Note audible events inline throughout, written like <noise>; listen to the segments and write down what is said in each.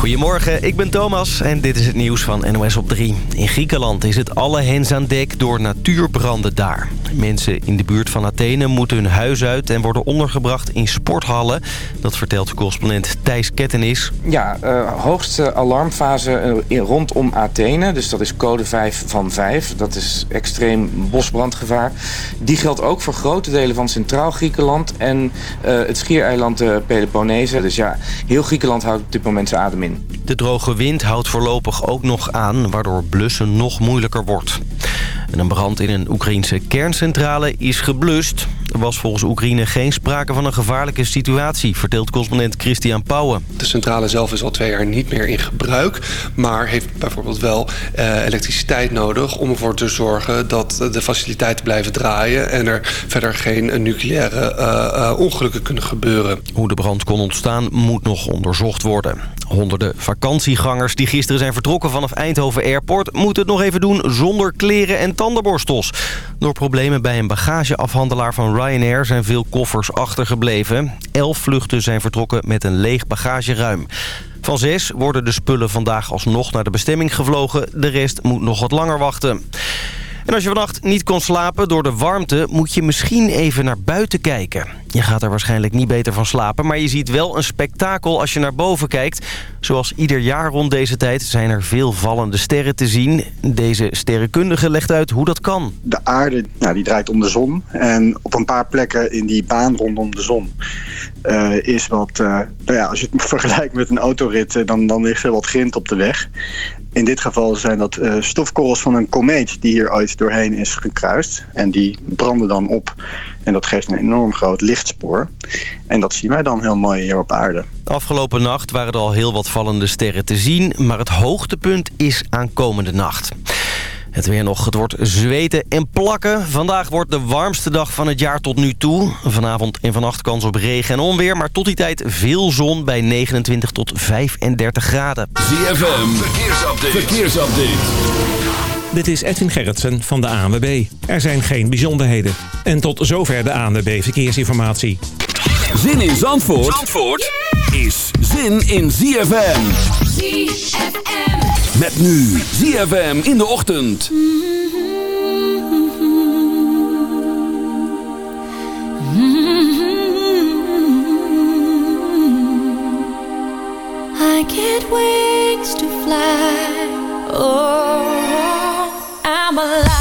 Goedemorgen, ik ben Thomas en dit is het nieuws van NOS op 3. In Griekenland is het alle hens aan dek door natuurbranden daar. Mensen in de buurt van Athene moeten hun huis uit en worden ondergebracht in sporthallen. Dat vertelt correspondent Thijs Kettenis. Ja, uh, hoogste alarmfase uh, rondom Athene. Dus dat is code 5 van 5. Dat is extreem bosbrandgevaar. Die geldt ook voor grote delen van Centraal Griekenland en uh, het schiereiland Peloponneso. Dus ja, heel Griekenland houdt op dit moment zijn adem in. De droge wind houdt voorlopig ook nog aan, waardoor blussen nog moeilijker wordt. En een brand in een Oekraïnse kerncentrale is geblust. Er was volgens Oekraïne geen sprake van een gevaarlijke situatie, vertelt correspondent Christian Pauwen. De centrale zelf is al twee jaar niet meer in gebruik, maar heeft bijvoorbeeld wel uh, elektriciteit nodig om ervoor te zorgen dat de faciliteiten blijven draaien en er verder geen nucleaire uh, uh, ongelukken kunnen gebeuren. Hoe de brand kon ontstaan moet nog onderzocht worden. Honderden vakantiegangers die gisteren zijn vertrokken vanaf Eindhoven Airport... moeten het nog even doen zonder kleren en tandenborstels. Door problemen bij een bagageafhandelaar van Ryanair zijn veel koffers achtergebleven. Elf vluchten zijn vertrokken met een leeg bagageruim. Van zes worden de spullen vandaag alsnog naar de bestemming gevlogen. De rest moet nog wat langer wachten. En als je vannacht niet kon slapen door de warmte... moet je misschien even naar buiten kijken. Je gaat er waarschijnlijk niet beter van slapen... maar je ziet wel een spektakel als je naar boven kijkt. Zoals ieder jaar rond deze tijd zijn er veel vallende sterren te zien. Deze sterrenkundige legt uit hoe dat kan. De aarde nou, die draait om de zon. En op een paar plekken in die baan rondom de zon... Uh, is wat, uh, nou ja, als je het <laughs> vergelijkt met een autorit... Uh, dan, dan ligt er wat grind op de weg. In dit geval zijn dat uh, stofkorrels van een komeet die hier ooit doorheen is gekruist. En die branden dan op. En dat geeft een enorm groot lichtspoor. En dat zien wij dan heel mooi hier op aarde. Afgelopen nacht waren er al heel wat vallende sterren te zien. Maar het hoogtepunt is aankomende nacht. Het weer nog, het wordt zweten en plakken. Vandaag wordt de warmste dag van het jaar tot nu toe. Vanavond en vannacht kans op regen en onweer. Maar tot die tijd veel zon bij 29 tot 35 graden. ZFM, verkeersupdate. verkeersupdate. Dit is Edwin Gerritsen van de ANWB. Er zijn geen bijzonderheden. En tot zover de ANWB Verkeersinformatie. Zin in Zandvoort, Zandvoort is zin in ZFM. ZFM. Met nu ZFM in de ochtend. I get wings to fly. Oh, I'm alive.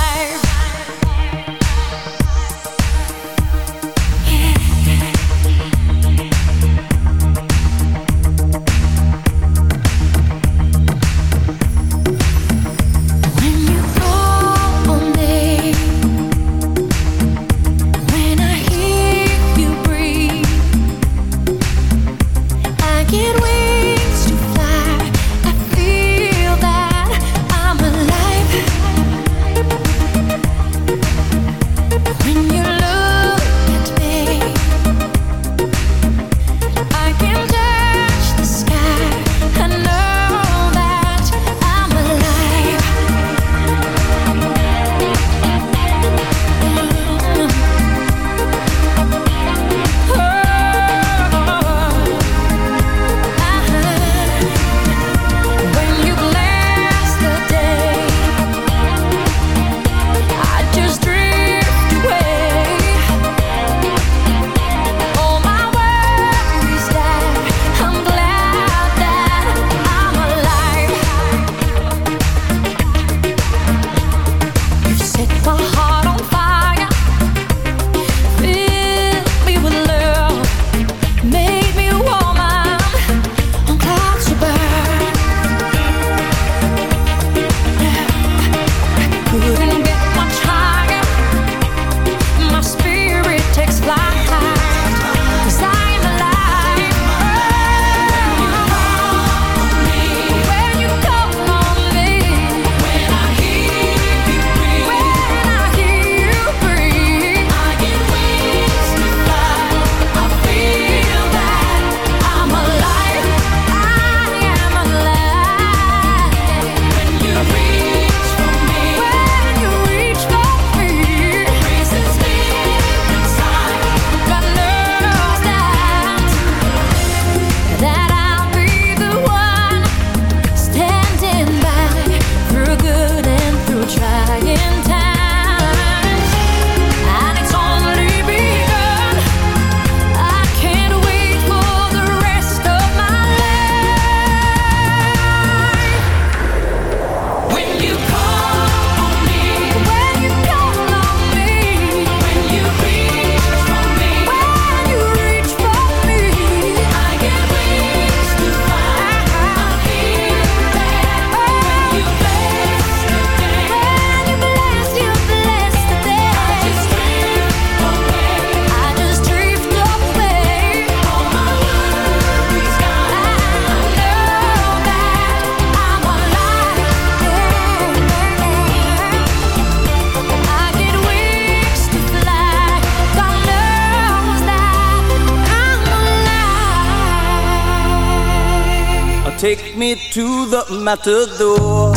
To the matador.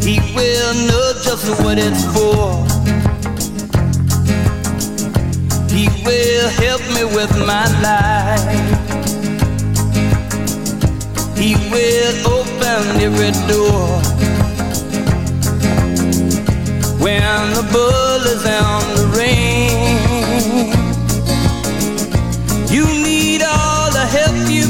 He will know just what it's for. He will help me with my life. He will open every door. When the bull is on the ring, you need all the help you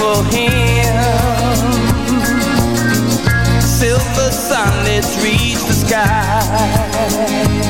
joyful hymns. Silver sunlets reach the sky.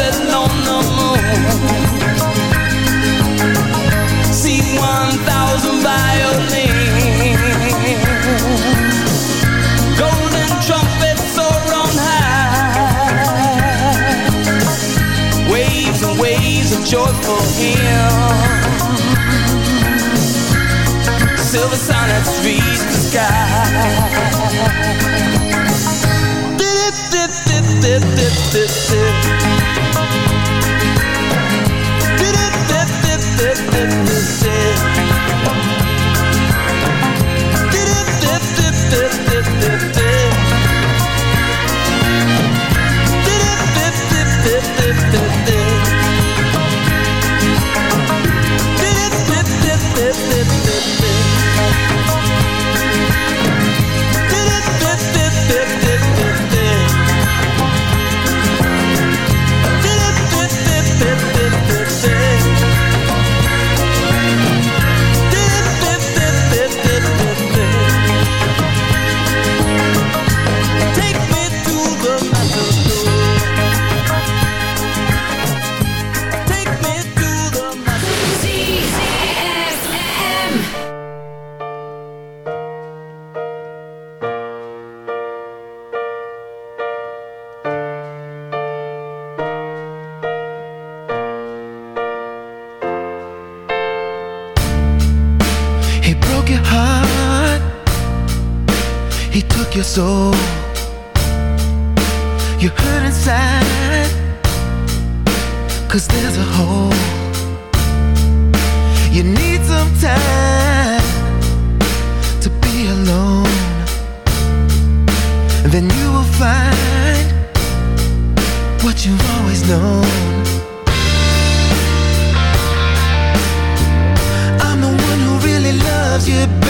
Barcelona moon. See one thousand violins. Golden trumpets soar on high. Waves and waves of joyful hymns. Silver sonnets reach the sky. Dip, dip, dip, dip, dip, dip. Dip, I'm the one who really loves you, baby.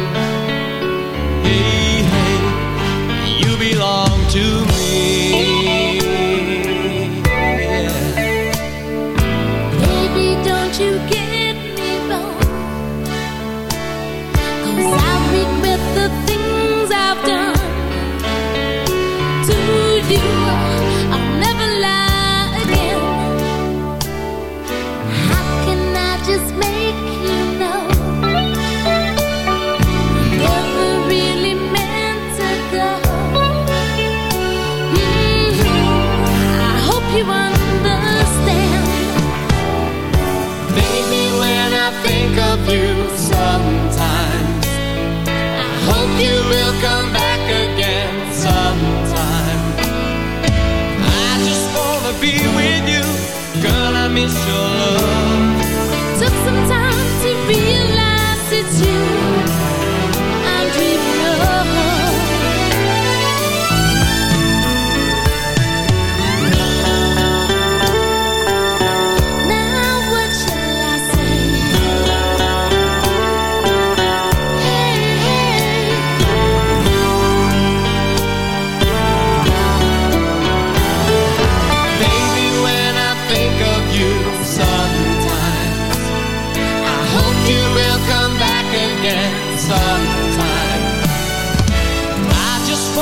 it's you.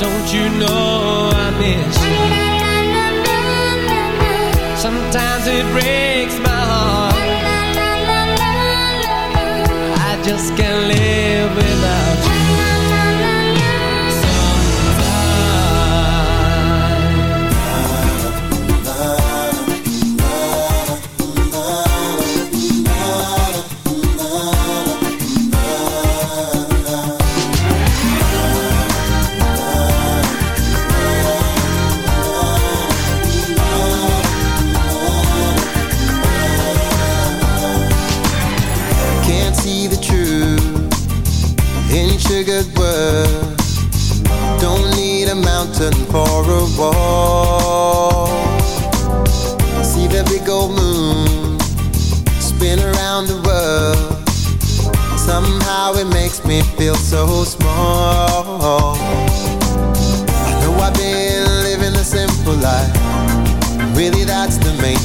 Don't you know I miss you? Sometimes it breaks my heart. I just can't.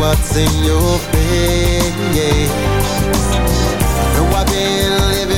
what's in your face. No, I've been living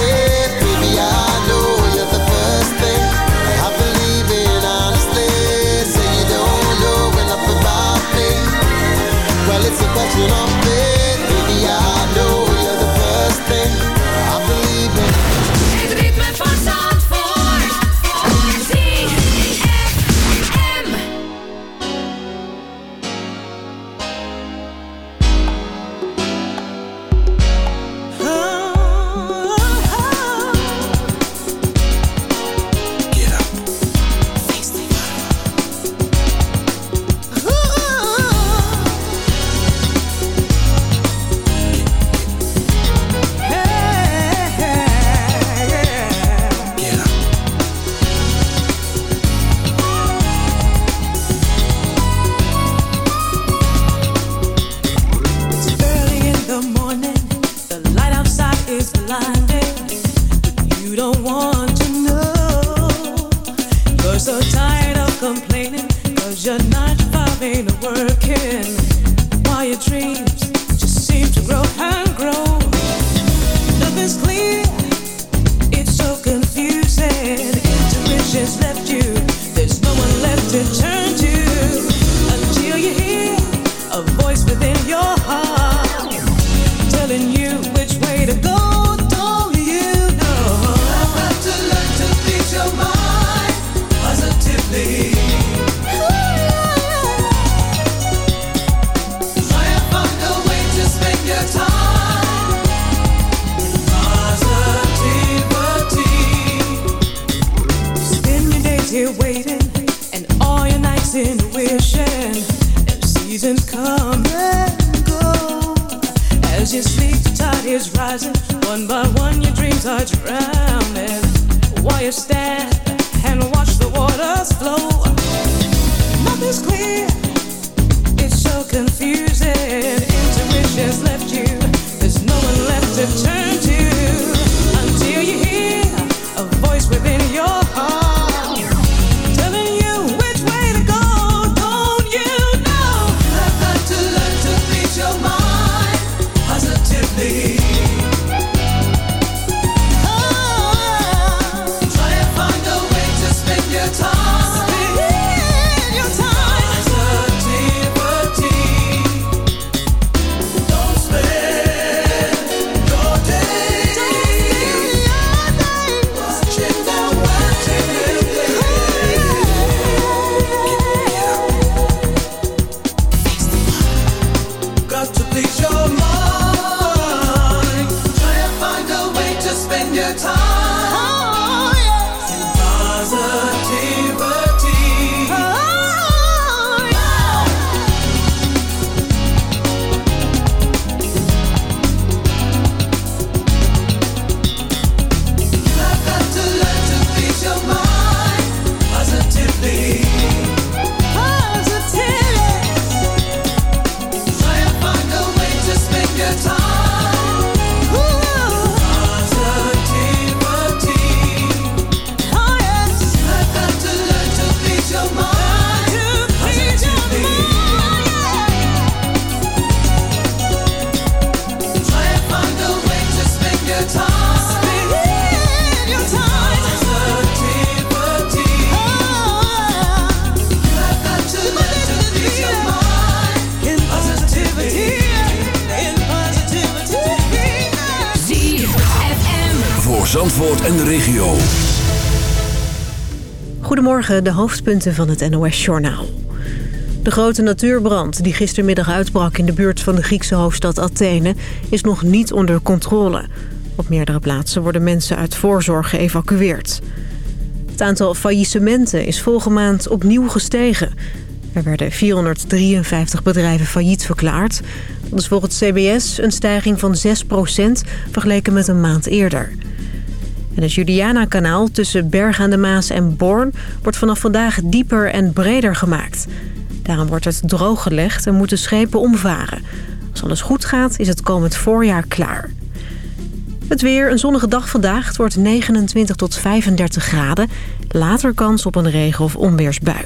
you know confusing. Intuition's left you. There's no one left to turn Zandvoort en de regio. Goedemorgen, de hoofdpunten van het NOS-journaal. De grote natuurbrand die gistermiddag uitbrak in de buurt van de Griekse hoofdstad Athene... is nog niet onder controle. Op meerdere plaatsen worden mensen uit voorzorg geëvacueerd. Het aantal faillissementen is vorige maand opnieuw gestegen. Er werden 453 bedrijven failliet verklaard. Dat is volgens CBS een stijging van 6% vergeleken met een maand eerder. En het Juliana-kanaal tussen Berg aan de Maas en Born... wordt vanaf vandaag dieper en breder gemaakt. Daarom wordt het drooggelegd en moeten schepen omvaren. Als alles goed gaat, is het komend voorjaar klaar. Het weer, een zonnige dag vandaag. Het wordt 29 tot 35 graden. Later kans op een regen- of onweersbui.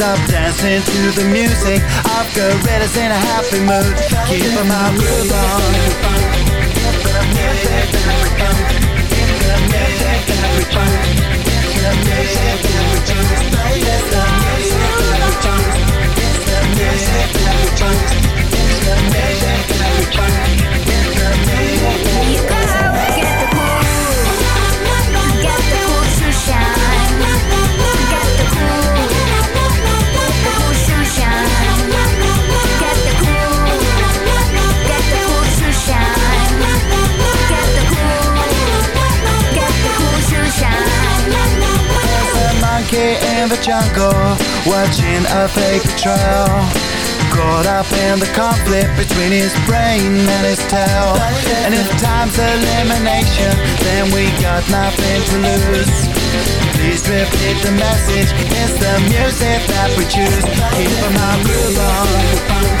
Stop dancing to the music of Gorillaz in a happy mood. Keep my groove on. There's monkey in the jungle watching a paper trail. Caught up in the conflict between his brain and his tail. And if time's elimination, then we got nothing to lose. Please repeat the message. It's the music that we choose. Keep my groove on.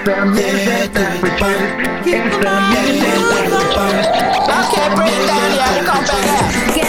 Instant music refugees. Instant music refugees. I can't break down, yeah, come back.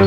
You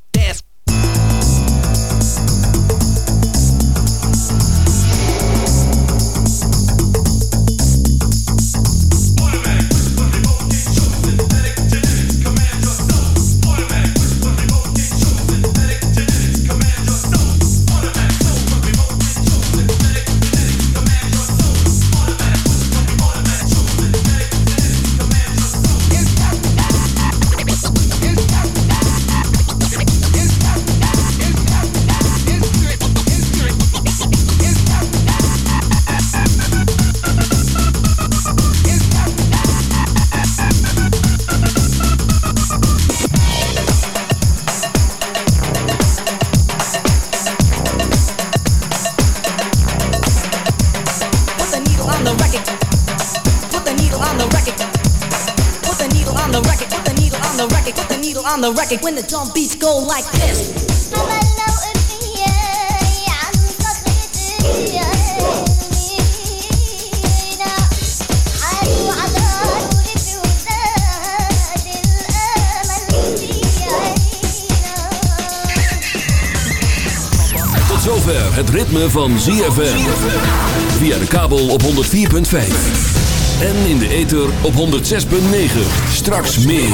the record. When the drum beats go like this. Tot zover het ritme van ZFM. Via de kabel op 104.5. En in de ether op 106.9. Straks meer.